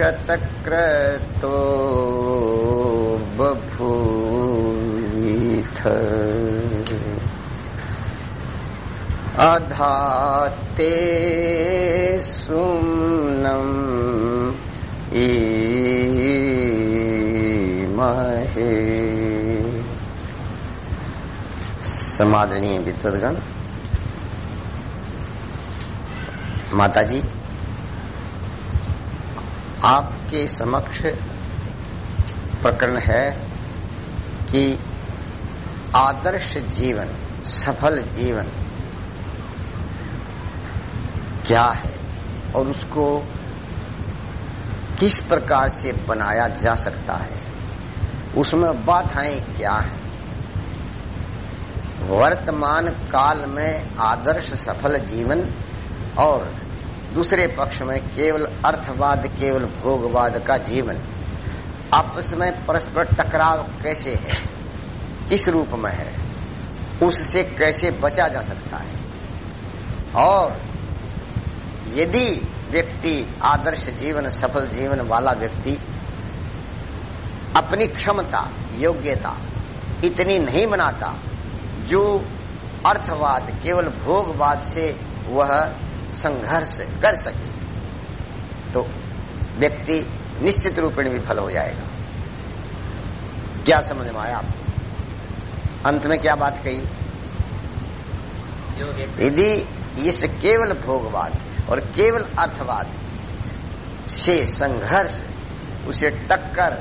शतक्रतो बभूविथ। अधाते सुम्नम् ईमहे। समादरणीय विद्वदगण माता जी आपके समक्ष प्रकरण है कि आदर्श जीवन, सफल जीवन क्या है और उसको किस प्रकार से बनाया जा सकता है? उसमें बाधाएँ क्या है? वर्तमान काल में आदर्श सफल जीवन और दूसरे पक्ष में केवल अर्थवाद, केवल भोगवाद का जीवन। आपस में परस्पर टकराव कैसे है? किस रूप में है? उससे कैसे बचा जा सकता है? और यदि व्यक्ति आदर्श जीवन, सफल जीवन वाला व्यक्ति अपनी क्षमता, योग्यता इतनी नहीं बनाता जो अर्थवाद, केवल भोगवाद से वह संघर्ष कर सके तो व्यक्ति निश्चित रूप में विफल हो जाएगा। क्या समझ में आया आपको? अंत में क्या बात कही? यदि इस केवल भोगवाद और केवल अर्थवाद से संघर्ष, उसे टक्कर,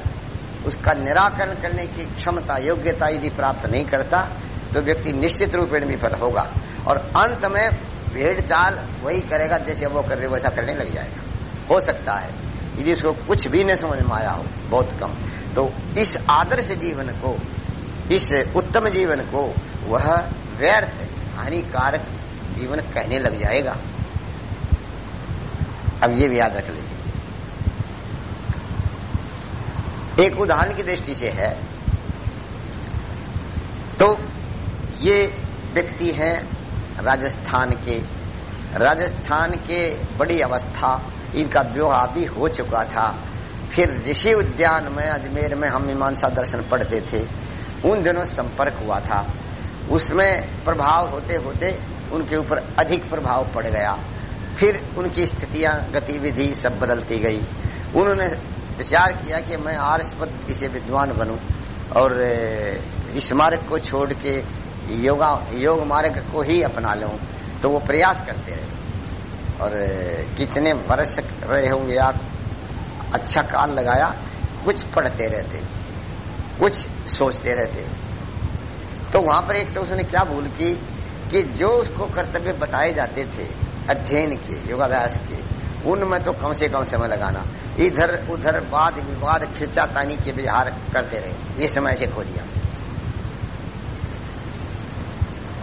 उसका निराकरण करने की क्षमता, योग्यता यदि प्राप्त नहीं करता तो व्यक्ति निश्चित रूप में विफल होगा। और अंत में भेड़ चाल वही करेगा, जैसे वो कर रहे वैसा करने लग जाएगा। हो सकता है। यदि उसको कुछ भी नहीं समझ में आया हो, बहुत कम। तो इस आदर्श जीवन को, इस उत्तम जीवन को, वह व्यर्थ, हानिकारक जीवन कहने लग जाएगा। अब ये भी याद रख लीजिए। एक उदाहरण की दृष्टि से है। तो ये व्यक्ति हैं राजस्थान के राजस्थान के बड़ी अवस्था, इनका विवाह भी हो चुका था। फिर ऋषि उद्यान में, अजमेर में हम मीमांसा दर्शन पढ़ते थे। उन दिनों संपर्क हुआ था। उसमें प्रभाव होते होते उनके ऊपर अधिक प्रभाव पड़ गया। फिर उनकी स्थितियाँ, गतिविधि सब बदलती गई। उन्होंने विचार किया कि मैं आर्स पद्धति से विद्वान बनूं और, इस मार्ग को छोड़ के योगा, योग मार्ग को ही अपना लूँ तो वो प्रयास करते रहे। और कितने वर्ष रहे होंगे आप अच्छा काल लगाया, कुछ पढ़ते रहते, कुछ सोचते रहते। तो वहाँ पर एक तो उसने क्या भूल की, कि जो उसको कर्तव्य बताए जाते थे, अध्ययन के, योगाभ्यास के, उनमें तो कम से कम समय लगाना। इधर उधर वाद विवाद खिंचातानी के विहार करते रहे, ये समय से खो दिया।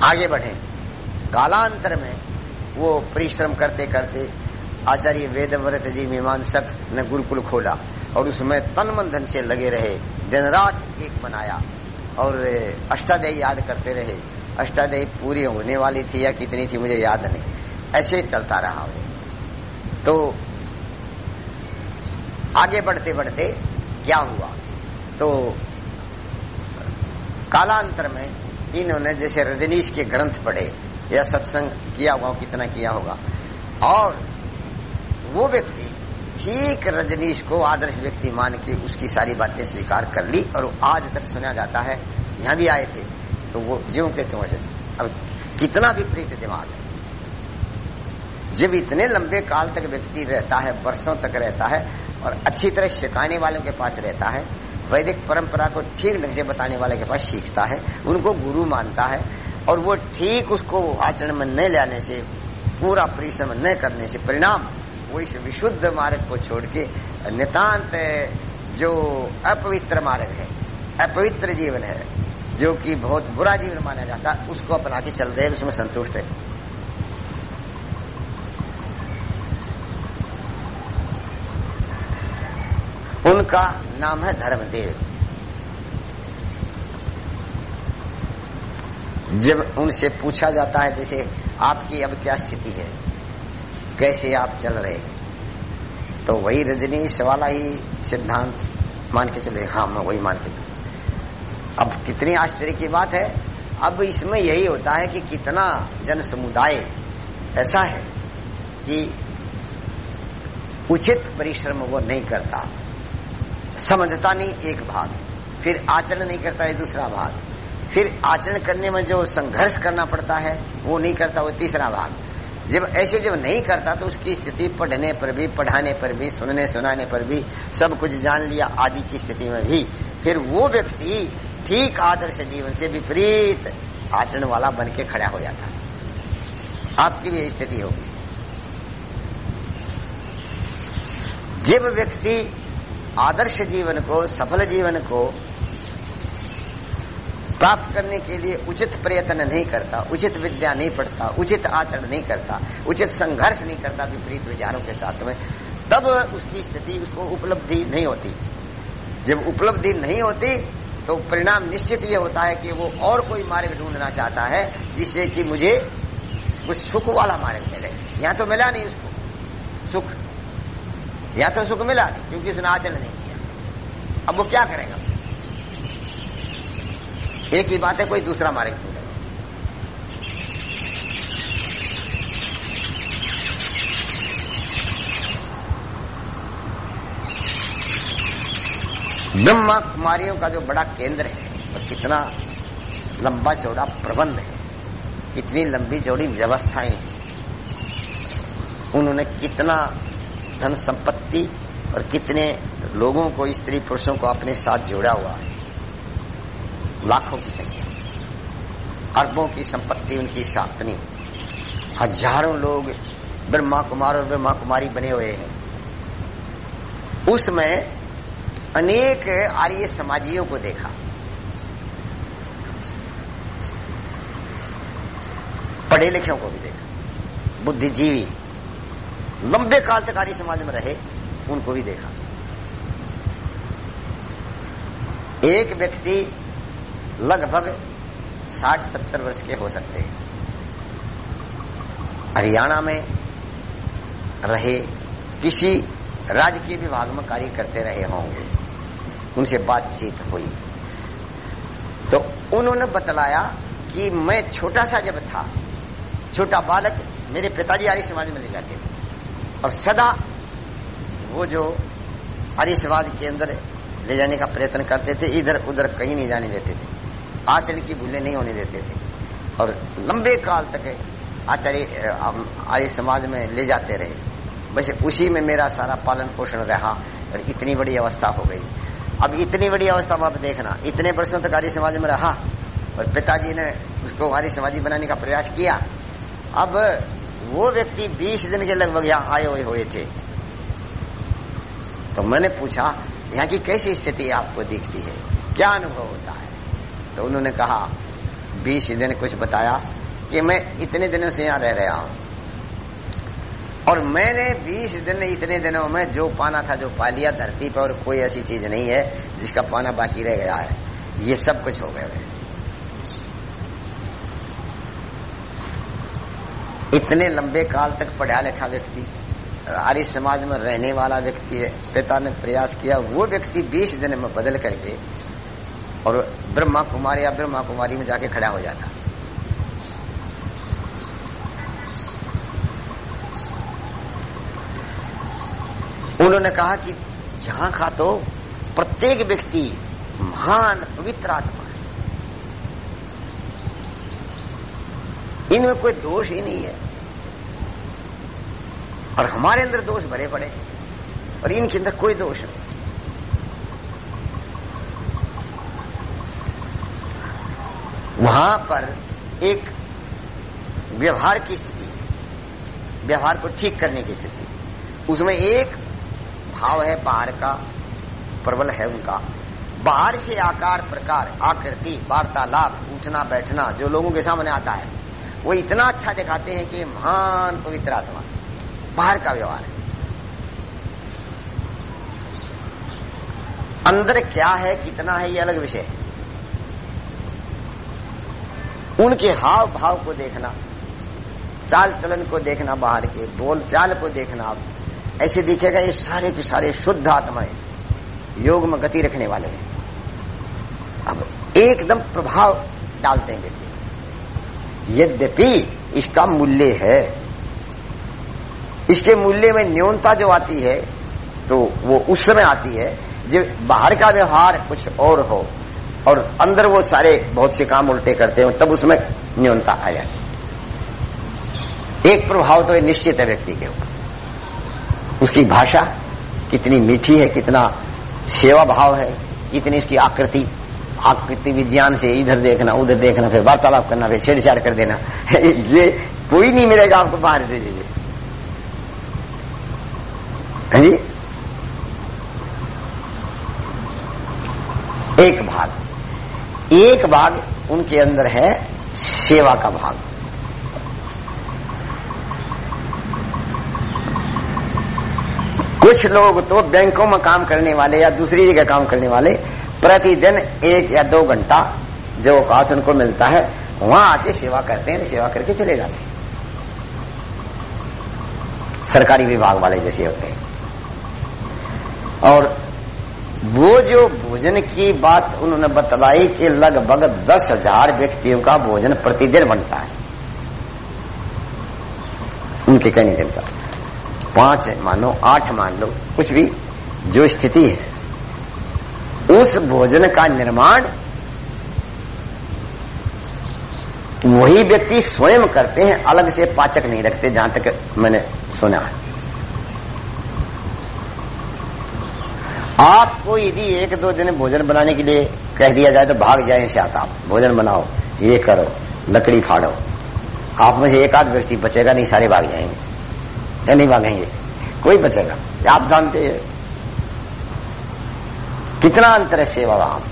आगे बढ़े। कालांतर में वो परिश्रम करते करते आचार्य वेद व्रत जी मीमांसक ने गुरुकुल खोला और उसमें तन मन धन से लगे रहे। दिन रात एक बनाया और अष्टाध्यायी याद करते रहे। अष्टाध्यायी पूरी होने वाली थी या कितनी थी मुझे याद नहीं। ऐसे चलता रहा वो। तो आगे बढ़ते बढ़ते क्या हुआ? तो कालांतर में इन्होंने जैसे रजनीश के ग्रंथ पढ़े, या सत्संग किया हुआ कितना किया होगा। और वो व्यक्ति, ठीक रजनीश को आदर्श व्यक्ति मान के उसकी सारी बातें स्वीकार कर ली, और आज तक सुना जाता है, यहाँ भी आए थे तो वो ज्यो के त्यों से अब कितना विपरीत दिमाग है। जब इतने लंबे काल तक व्यक्ति रहता है, वर्षों तक रहता है, और अच्छी तरह शिकाने वालों के पास रहता है वैदिक परंपरा को ठीक ढंग से बताने वाले के पास सीखता है, उनको गुरु मानता है, और वो ठीक उसको आचरण में न लाने से, पूरा परिश्रम न करने से परिणाम, वो इस विशुद्ध मार्ग को छोड़ के नितांत जो अपवित्र मार्ग है, अपवित्र जीवन है, जो कि बहुत बुरा जीवन माना जाता है उसको अपना के चल रहे उसमें संतुष्ट है। उनका नाम है धर्मदेव। जब उनसे पूछा जाता है, जैसे, आपकी अब क्या स्थिति है? कैसे आप चल रहे तो वही रजनीश वाला ही सिद्धांत मान के चले हाँ मैं वही मान के चले। अब कितनी आश्चर्य की बात है, अब इसमें यही होता है कि कितना जन समुदाय ऐसा है कि उचित परिश्रम वो नहीं करता। समझता नहीं एक भाग। फिर आचरण नहीं करता है दूसरा भाग। फिर आचरण करने में जो संघर्ष करना पड़ता है, वो नहीं करता, वो तीसरा भाग। जब ऐसे जब नहीं करता तो उसकी स्थिति पढ़ने पर भी, पढ़ाने पर भी, सुनने, सुनाने पर भी, सब कुछ जान लिया आदि की स्थिति में भी, फिर वो व्यक्ति ठीक आदर्श जीवन से विपरीत आचरण वाला बन के खड़ा हो जाता। आपकी भी स्थिति होगी। जब व्यक्ति आदर्श जीवन को, सफल जीवन को प्राप्त करने के लिए उचित प्रयत्न नहीं करता, उचित विद्या नहीं पढ़ता, उचित आचरण नहीं करता, उचित संघर्ष नहीं करता विपरीत विचारों के साथ में, तब उसकी स्थिति, उसको उपलब्धि नहीं होती। जब उपलब्धि नहीं होती तो परिणाम निश्चित ये होता है कि वो और कोई मार्ग ढूंढना चाहता है, जिससे कि मुझे कुछ सुख वाला मार्ग मिले। यहाँ तो मिला नहीं उसको। सुख या तो सुख मिला नहीं क्योंकि उसने आचरण नहीं किया। अब वो क्या करेगा? एक ही बात है, कोई दूसरा मार्ग ढूंढेगा ब्रह्मा कुमारियों का जो बड़ा केंद्र है, और कितना लंबा चौड़ा प्रबंध है, कितनी लंबी चौड़ी व्यवस्थाएँ उन्होंने कितना धन संपत्ति और कितने लोगों को, स्त्री पुरुषों को अपने साथ जोड़ा हुआ है। लाखों की संख्या। अरबों की संपत्ति उनकी स्थापनी। हज़ारों लोग ब्रह्मा कुमार और ब्रह्मा कुमारी बने हुए हैं। उसमें अनेक आर्य समाजियों को देखा। पढ़े लिखे को भी देखा। बुद्धिजीवी लंबे काल तक आर्य समाज में रहे, उनको भी देखा। एक व्यक्ति लगभग साठ सत्तर वर्ष के हो सकते हैं। हरियाणा में रहे, किसी राजकीय विभाग में कार्य करते रहे होंगे। उनसे बातचीत हुई। तो उन्होंने बतलाया कि मैं छोटा सा जब था, छोटा बालक मेरे पिताजी आर्य समाज में ले जाते थे। और सदा वो जो आर्य समाज के अंदर ले जाने का प्रयत्न करते थे, इधर उधर कहीं नहीं जाने देते थे। आचरण की भूलें नहीं होने देते थे। और लंबे काल तक आचार्य आर्य समाज में ले जाते रहे। वैसे उसी में मेरा सारा पालन पोषण रहा और इतनी बड़ी अवस्था हो गई। अब इतनी बड़ी अवस्था में आप देखना, इतने वर्षों तक आर्य समाज में रहा और पिताजी ने उसको आर्य समाजी बनाने का प्रयास किया। अब वो व्यक्ति 20 दिन के लगभग यहाँ आए हुए हुए थे। तो मैंने पूछा, यहाँ की कैसी स्थिति आपको दिखती है? क्या अनुभव होता है? तो उन्होंने कहा, बीस दिन कुछ बताया कि मैं इतने दिनों से यहाँ रह रहा हूँ। और मैंने बीस दिन इतने दिनों में जो पाना था, जो पा लिया, धरती पर और कोई ऐसी चीज़ नहीं है जिसका पाना बाकी रह गया है। ये सब कुछ हो गया है इतने लंबे काल तक पढ़ा लिखा व्यक्ति, आर्य समाज में रहने वाला व्यक्ति है, पिता ने प्रयास किया, वो व्यक्ति बीस दिन में बदल करके और ब्रह्मा कुमारी या ब्रह्मा कुमारी में जाके खड़ा हो जाता। उन्होंने कहा कि यहाँ का तो प्रत्येक व्यक्ति महान, पवित्र आत्मा है इनमें कोई दोष ही नहीं है। और हमारे अंदर दोष भरे पड़े और इनके अंदर कोई दोष नहीं। वहाँ पर एक व्यवहार की स्थिति है। व्यवहार को ठीक करने की स्थिति उसमें एक भाव है बाहर का, प्रबल है उनका। बाहर से आकार, प्रकार, आकृति, वार्तालाप, उठना, बैठना, जो लोगों के सामने आता है वो इतना अच्छा दिखाते हैं कि महान पवित्र आत्मा। बाहर का व्यवहार है। अंदर क्या है, कितना है, ये अलग विषय है। उनके हाव भाव को देखना चाल चलन को देखना बाहर के बोल चाल को देखना आप। ऐसे दिखेगा, ये सारे के सारे शुद्ध आत्माएँ योग में गति रखने वाले हैं। अब एकदम प्रभाव डालते हैं। यद्यपि इसका मूल्य है। इसके मूल्य में न्यूनता जो आती है तो वो उस समय आती है, जब बाहर का व्यवहार कुछ और हो और अंदर वो सारे बहुत से काम उल्टे करते हो, तब उसमें न्यूनता आ जाती एक प्रभाव तो निश्चित है व्यक्ति के ऊपर। उसकी भाषा कितनी मीठी है, कितना सेवा भाव है, कितनी इसकी आकृति आकृति विज्ञान से इधर देखना, उधर देखना, फिर वार्तालाप करना, फिर छेड़छाड़ कर देना। ये कोई नहीं मिलेगा आपको बाहर से जी। जी? एक भाग। एक भाग उनके अंदर है सेवा का भाग। कुछ लोग तो बैंकों में काम करने वाले या दूसरी जगह काम करने वाले प्रतिदिन एक या दो घंटा जो अवकाश उनको मिलता है, वहाँ आके सेवा करते हैं, सेवा करके चले जाते हैं। सरकारी विभाग वाले जैसे होते हैं। और वो जो भोजन की बात उन्होंने बतलाई कि लगभग दस हज़ार व्यक्तियों का भोजन प्रतिदिन बनता है। उनके कहने के अनुसार, पाँच मानो, आठ मान लो कुछ भी जो स्थिति है उस भोजन का निर्माण वही व्यक्ति स्वयं करते हैं, अलग से पाचक नहीं रखते, जहाँ तक मैंने सुना है। आपको यदि एक दो दिन भोजन बनाने के लिए कह दिया जाए तो भाग जाए आता आप। भोजन बनाओ, ये करो, लकड़ी फाड़ो। आप में से एक आध व्यक्ति बचेगा, नहीं सारे भाग जाएँगे। या नहीं भागेंगे? कोई बचेगा। आप जानते हैं। कितना अंतर है सेवा वहाँ?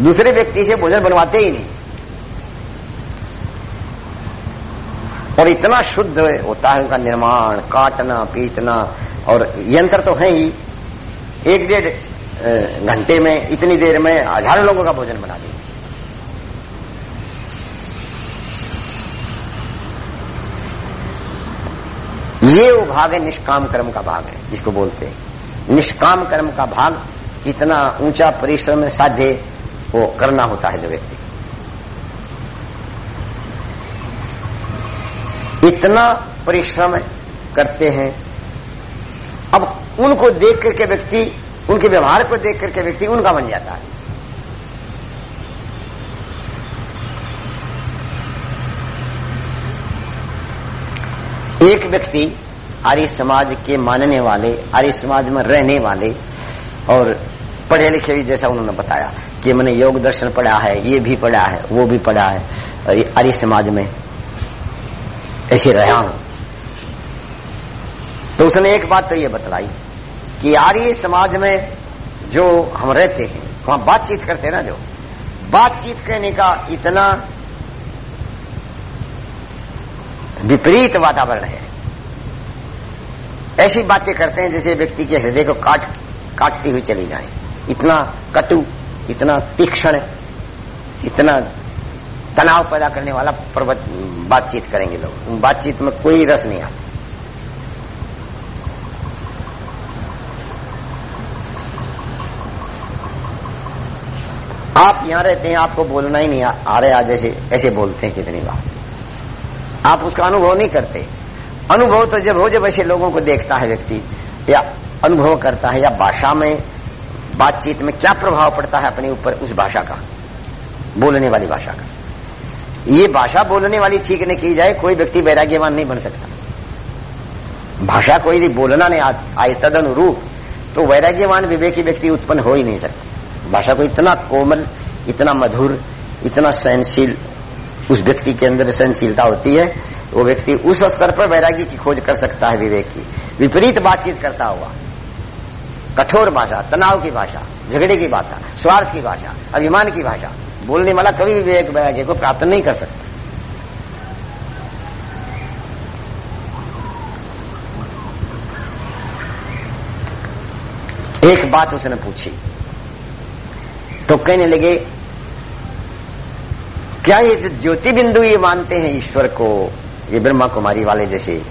दूसरे व्यक्ति से भोजन बनवाते ही नहीं। और इतना शुद्ध होता है उनका निर्माण, काटना, पीटना, और यंत्र तो है ही। एक डेढ़ घंटे में, इतनी देर में हज़ारों लोगों का भोजन बना देंगे। ये वो भाग है निष्काम कर्म का भाग है, जिसको बोलते हैं। निष्काम कर्म का भाग इतना ऊँचा परिश्रम साध्य वो करना होता है जो व्यक्ति। इतना परिश्रम करते हैं। अब उनको देख करके व्यक्ति, उनके व्यवहार को देख करके व्यक्ति उनका बन जाता है। एक व्यक्ति आर्य समाज के मानने वाले, आर्य समाज में रहने वाले और पढ़े लिखे भी जैसा उन्होंने बताया कि मैंने योग दर्शन पढ़ा है, ये भी पढ़ा है, वो भी पढ़ा है आर्य समाज में ऐसे रहा हूँ। तो उसने एक बात तो ये बतलाई कि आर्य समाज में जो हम रहते हैं, वहाँ बातचीत करते ना जो, बातचीत करने का इतना विपरीत वातावरण है। ऐसी बातें करते हैं जैसे व्यक्ति के हृदय को काट काटती हुई चली जाए। इतना कटु इतना तीक्ष्ण इतना तनाव पैदा करने वाला पर्वत बातचीत करेंगे लोग। बातचीत में कोई रस नहीं आता। आप यहाँ रहते हैं आपको बोलना ही नहीं आ, रहे आज ऐसे ऐसे बोलते हैं कितनी बार। आप उसका अनुभव नहीं करते। अनुभव तो जब हो, जब ऐसे लोगों को देखता है व्यक्ति, या अनुभव करता है, या भाषा में, बातचीत में क्या प्रभाव पड़ता है अपने ऊपर, उस भाषा का, बोलने वाली भाषा का। ये भाषा बोलने वाली ठीक नहीं की जाए, कोई व्यक्ति वैराग्यवान नहीं बन सकता। भाषा कोई यदि बोलना नहीं आए तद अनुरूप तो वैराग्यवान विवेकी व्यक्ति उत्पन्न हो ही नहीं सकता। भाषा को इतना कोमल, इतना मधुर, इतना सहनशील, उस व्यक्ति के अंदर सहनशीलता होती है वो व्यक्ति उस स्तर पर वैराग्य की खोज कर सकता है विवेक। की विपरीत बातचीत करता हुआ। कठोर भाषा, तनाव की भाषा, झगड़े की भाषा, स्वार्थ की भाषा, अभिमान की भाषा। बोलने वाला कभी विवेक वैराग्य को प्राप्त नहीं कर सकता। एक बात उसने पूछी। तो कहने लगे, क्या ये ज्योति बिंदु ये मानते हैं ईश्वर को ये ब्रह्मा कुमारी वाले जैसे।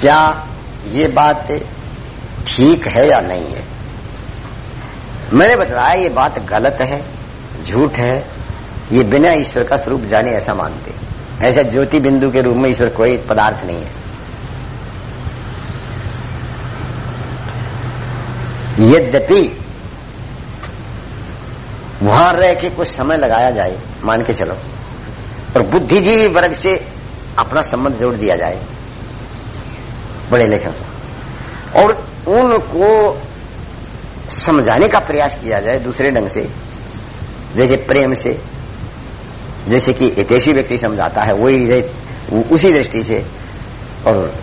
क्या ये बात ठीक है या नहीं है? मैंने बताया ये बात गलत है, झूठ है, ये बिना ईश्वर का स्वरूप जाने ऐसा मानते। ऐसा ज्योति बिंदु के रूप में ईश्वर कोई पदार्थ नहीं है। यद्यपि वहाँ रह के कुछ समय लगाया जाए, मान के चलो। और बुद्धिजीवी वर्ग से अपना संबंध जोड़ दिया जाए। बड़े लेखक। और उनको समझाने का प्रयास किया जाए दूसरे ढंग से। जैसे प्रेम से। जैसे कि हितेशी व्यक्ति समझाता है, वही उसी दृष्टि से। और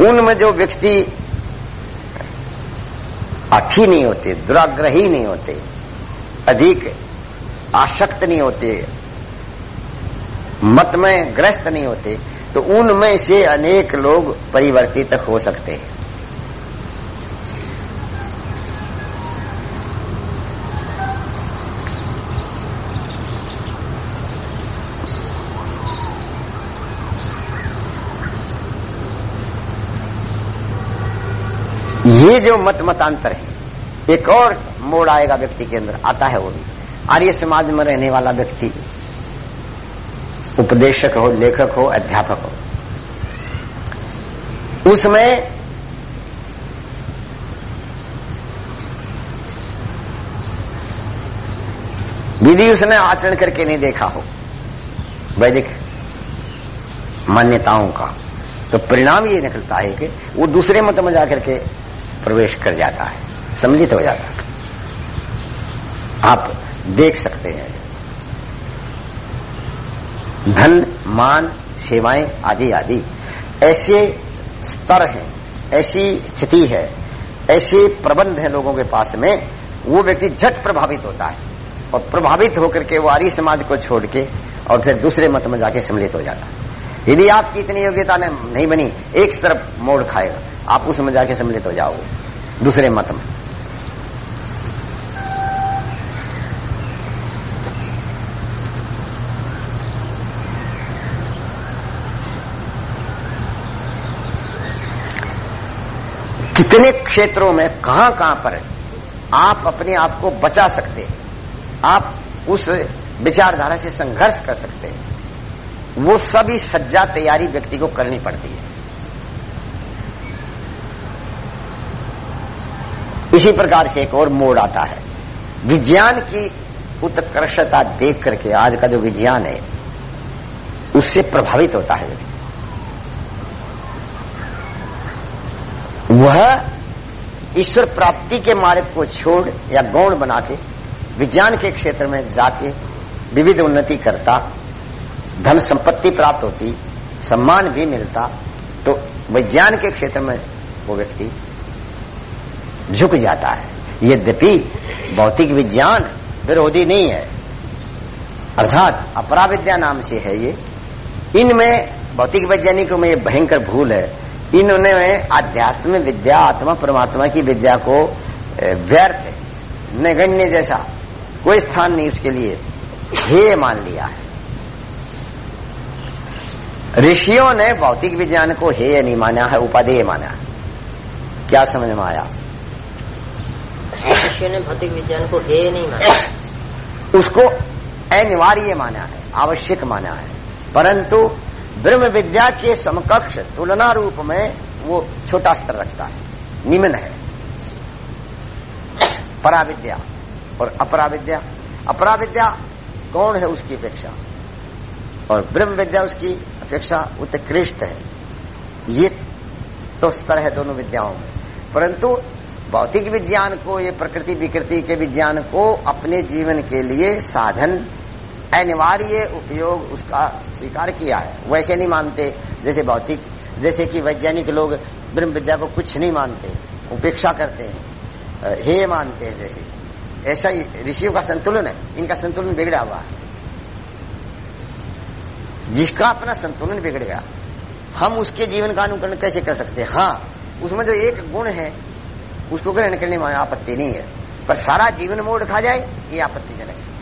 उनमें जो व्यक्ति अठी नहीं होते, दुराग्रही नहीं होते, अधिक आशक्त नहीं होते मत में ग्रस्त नहीं होते तो उनमें से अनेक लोग परिवर्तित हो सकते हैं। ये जो मत मतांतर है, एक और मोड़ आएगा व्यक्ति के अंदर, आता है वो भी। आर्य समाज में रहने वाला व्यक्ति उपदेशक हो, लेखक हो, अध्यापक हो। उसमें विधि उसने आचरण करके नहीं देखा हो। वैदिक मान्यताओं का तो परिणाम ये निकलता है कि वो दूसरे मत में जाकर के प्रवेश कर जाता है, सम्मिलित हो जाता है। आप देख सकते हैं। धन, मान, सेवाएँ आदि आदि। ऐसे स्तर हैं, ऐसी स्थिति है, ऐसे प्रबंध है लोगों के पास में, वो व्यक्ति झट प्रभावित होता है और प्रभावित होकर के वो आर्य समाज को छोड़ के और फिर दूसरे मत में जाके सम्मिलित हो जाता है। यदि आपकी इतनी योग्यता नहीं बनी, एक तरफ़ मोड़ खाएगा, आप उसमें जाके सम्मिलित हो जाओगे, दूसरे मत में। कितने क्षेत्रों में कहाँ कहाँ पर आप अपने आप को बचा सकते आप उस विचारधारा से संघर्ष कर सकते हैं। वो सभी सज्जा तैयारी व्यक्ति को करनी पड़ती है। इसी प्रकार से एक और मोड़ आता है। विज्ञान की उत्कर्षता देख करके आज का जो विज्ञान है, उससे प्रभावित होता है व्यक्ति। वह ईश्वर प्राप्ति के मार्ग को छोड़ या गौण बना के विज्ञान के क्षेत्र में जाके विविध उन्नति करता, धन संपत्ति प्राप्त होती, सम्मान भी मिलता तो विज्ञान के क्षेत्र में वो व्यक्ति झुक जाता है। यद्यपि भौतिक विज्ञान विरोधी नहीं है, अर्थात अपरा विद्या नाम से है ये। इनमें भौतिक वैज्ञानिकों में ये भयंकर भूल है। इन्होंने आध्यात्म विद्या आत्मा परमात्मा की विद्या को व्यर्थ नगण्य जैसा कोई स्थान नहीं उसके लिए हे मान लिया है। ऋषियों ने भौतिक विज्ञान को हे नहीं माना है उपाधेय माना है। क्या समझ में आया? ऋषियों ने भौतिक विज्ञान को हे नहीं माना। उसको अनिवार्य माना है आवश्यक माना है। परंतु ब्रह्म विद्या के समकक्ष तुलना रूप में वो छोटा स्तर रखता है। निम्न है। पराविद्या और अपराविद्या। अपराविद्या कौन है उसकी अपेक्षा? और ब्रह्म विद्या उसकी अपेक्षा उत्कृष्ट है। ये तो स्तर है दोनों विद्याओं में। परंतु भौतिक विज्ञान को, ये प्रकृति विकृति के विज्ञान को अपने जीवन के लिए साधन अनिवार्य उपयोग उसका स्वीकार किया है। वैसे नहीं मानते, जैसे भौतिक, जैसे कि वैज्ञानिक लोग ब्रह्म विद्या को कुछ नहीं मानते, उपेक्षा करते हैं हे मानते हैं जैसे। ऐसा ऋषियों का संतुलन है, इनका संतुलन बिगड़ा हुआ है। जिसका अपना संतुलन बिगड़ गया हम उसके जीवन का अनुकरण कैसे कर सकते हैं? हाँ उसमें जो एक गुण है, उसको ग्रहण करने में आपत्ति नहीं है। पर सारा जीवन मोड़ खा जाए, ये आपत्तिजनक है।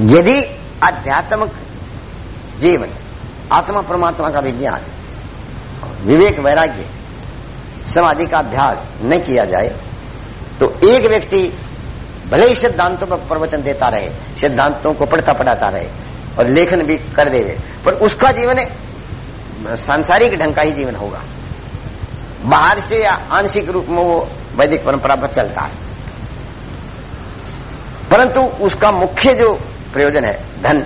यदि आध्यात्मिक जीवन, आत्मा परमात्मा का विज्ञान, विवेक वैराग्य, समाधि का अभ्यास न किया जाए तो एक व्यक्ति भले ही सिद्धांतों पर प्रवचन देता रहे, सिद्धांतों को पढ़ता पढ़ाता रहे और लेखन भी कर देवे पर उसका जीवन सांसारिक ढंग का ही जीवन होगा। बाहर से या आंशिक रूप में वो वैदिक परंपरा पर चलता है। परंतु उसका मुख्य जो प्रयोजन है। धन,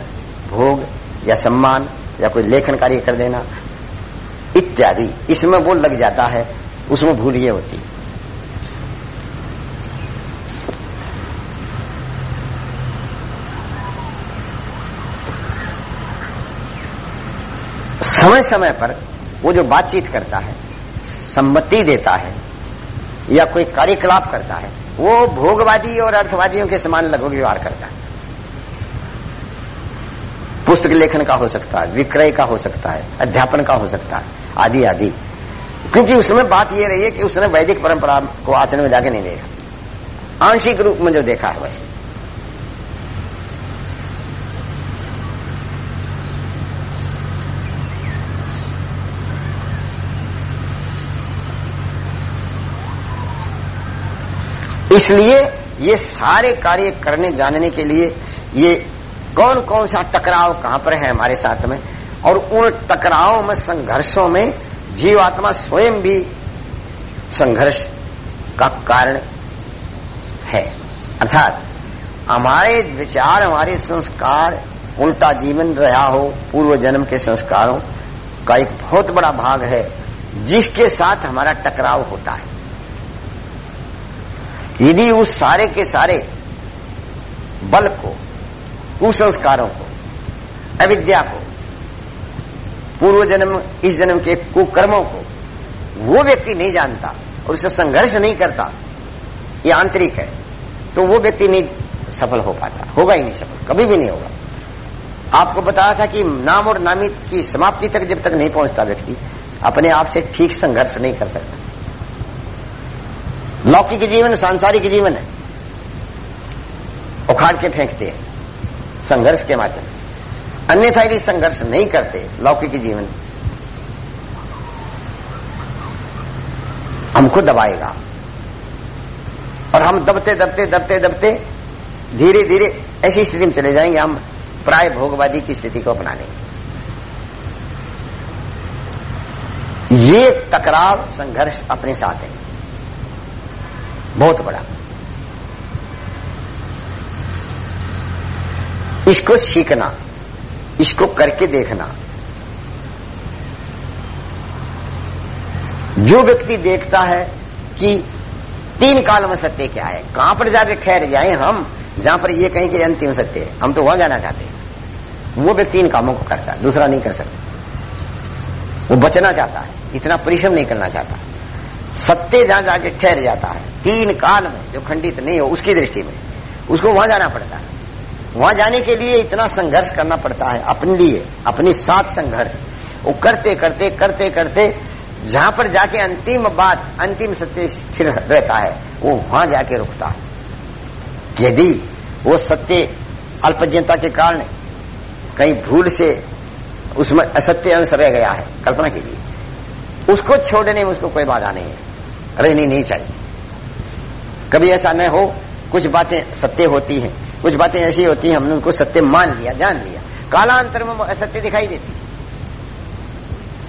भोग या सम्मान या कोई लेखन कार्य कर देना, इत्यादि। इसमें वो लग जाता है, उसमें भूल ये होती। समय समय पर वो जो बातचीत करता है, सम्मति देता है, या कोई कार्यकलाप करता है, वो भोगवादी और अर्थवादियों के समान लगभग व्यवहार करता है। पुस्तक लेखन का हो सकता है, विक्रय का हो सकता है, अध्यापन का हो सकता है, आदि आदि। क्योंकि उसमें बात यह रही है कि उसने वैदिक परंपरा को आचरण में जाके नहीं देखा। आंशिक रूप में जो देखा है वैसे इसलिए ये सारे कार्य करने, जानने के लिए ये कौन कौन सा टकराव कहाँ पर है हमारे साथ में? और उन टकरावों में, संघर्षों में जीवात्मा स्वयं भी संघर्ष का कारण है। अर्थात, हमारे विचार, हमारे संस्कार उल्टा जीवन रहा हो, पूर्व जन्म के संस्कारों का एक बहुत बड़ा भाग है, जिसके साथ हमारा टकराव होता है। यदि उस सारे के सारे बल कुसंस्कारों को, अविद्या को, पूर्व जन्म, इस जन्म के कुकर्मों को, वो व्यक्ति नहीं जानता और उससे संघर्ष नहीं करता, ये आंतरिक है तो वो व्यक्ति नहीं सफल हो पाता, होगा ही नहीं सफल, कभी भी नहीं होगा। आपको बताया था कि नाम और नामित की समाप्ति तक जब तक नहीं पहुँचता व्यक्ति, अपने आप से ठीक संघर्ष नहीं कर सकता। लौकिक जीवन, सांसारिक जीवन है, उखाड़ के फेंकते हैं। संघर्ष के माध्यम अन्यथा यदि संघर्ष नहीं करते, लौकिक जीवन हमको दबाएगा। और हम दबते दबते दबते दबते धीरे धीरे ऐसी स्थिति में चले जाएँगे, हम प्राय भोगवादी की स्थिति को अपना लेंगे। ये टकराव संघर्ष अपने साथ है। बहुत बड़ा। इसको सीखना, इसको करके देखना। जो व्यक्ति देखता है कि तीन काल में सत्य क्या है, कहाँ पर जाकर ठहर जाए हम, जहाँ पर ये कहें कि अंतिम सत्य है, हम तो वहाँ जाना चाहते हैं। वो व्यक्ति इन कामों को करता है, दूसरा नहीं कर सकता। वो बचना चाहता है, इतना परिश्रम नहीं करना चाहता। सत्य जहाँ जाके ठहर जाता है, तीन काल में जो खंडित नहीं हो, उसकी दृष्टि में, उसको वहाँ जाना पड़ता है। वहाँ जाने के लिए इतना संघर्ष करना पड़ता है, अपने लिए, अपने साथ संघर्ष। वो करते करते करते करते, जहाँ पर जाके अंतिम बात, अंतिम सत्य स्थिर रहता है, वो वहाँ जाके रुकता है। यदि वो सत्य अल्पज्ञता के कारण कहीं भूल से उसमें असत्य अंश रह गया है, कल्पना कीजिए। उसको छोड़ने में उसको कोई बाधा नहीं है, रहनी नहीं चाहिए। कभी ऐसा न हो, कुछ बातें सत्य होती हैं। कुछ बातें ऐसी होती हैं, हमने उनको सत्य मान लिया, जान लिया। कालांतर में असत्य दिखाई देती।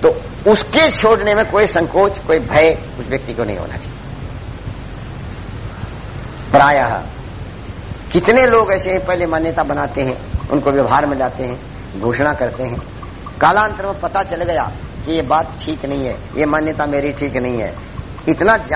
तो उसके छोड़ने में कोई संकोच, कोई भय उस व्यक्ति को नहीं होना चाहिए। प्राय कितने लोग ऐसे पहले मान्यता बनाते हैं, उनको व्यवहार में लाते हैं, घोषणा करते हैं। कालांतर में पता चल गया कि ये बात ठीक नहीं है, ये मान्यता मेरी ठीक नहीं है। इतना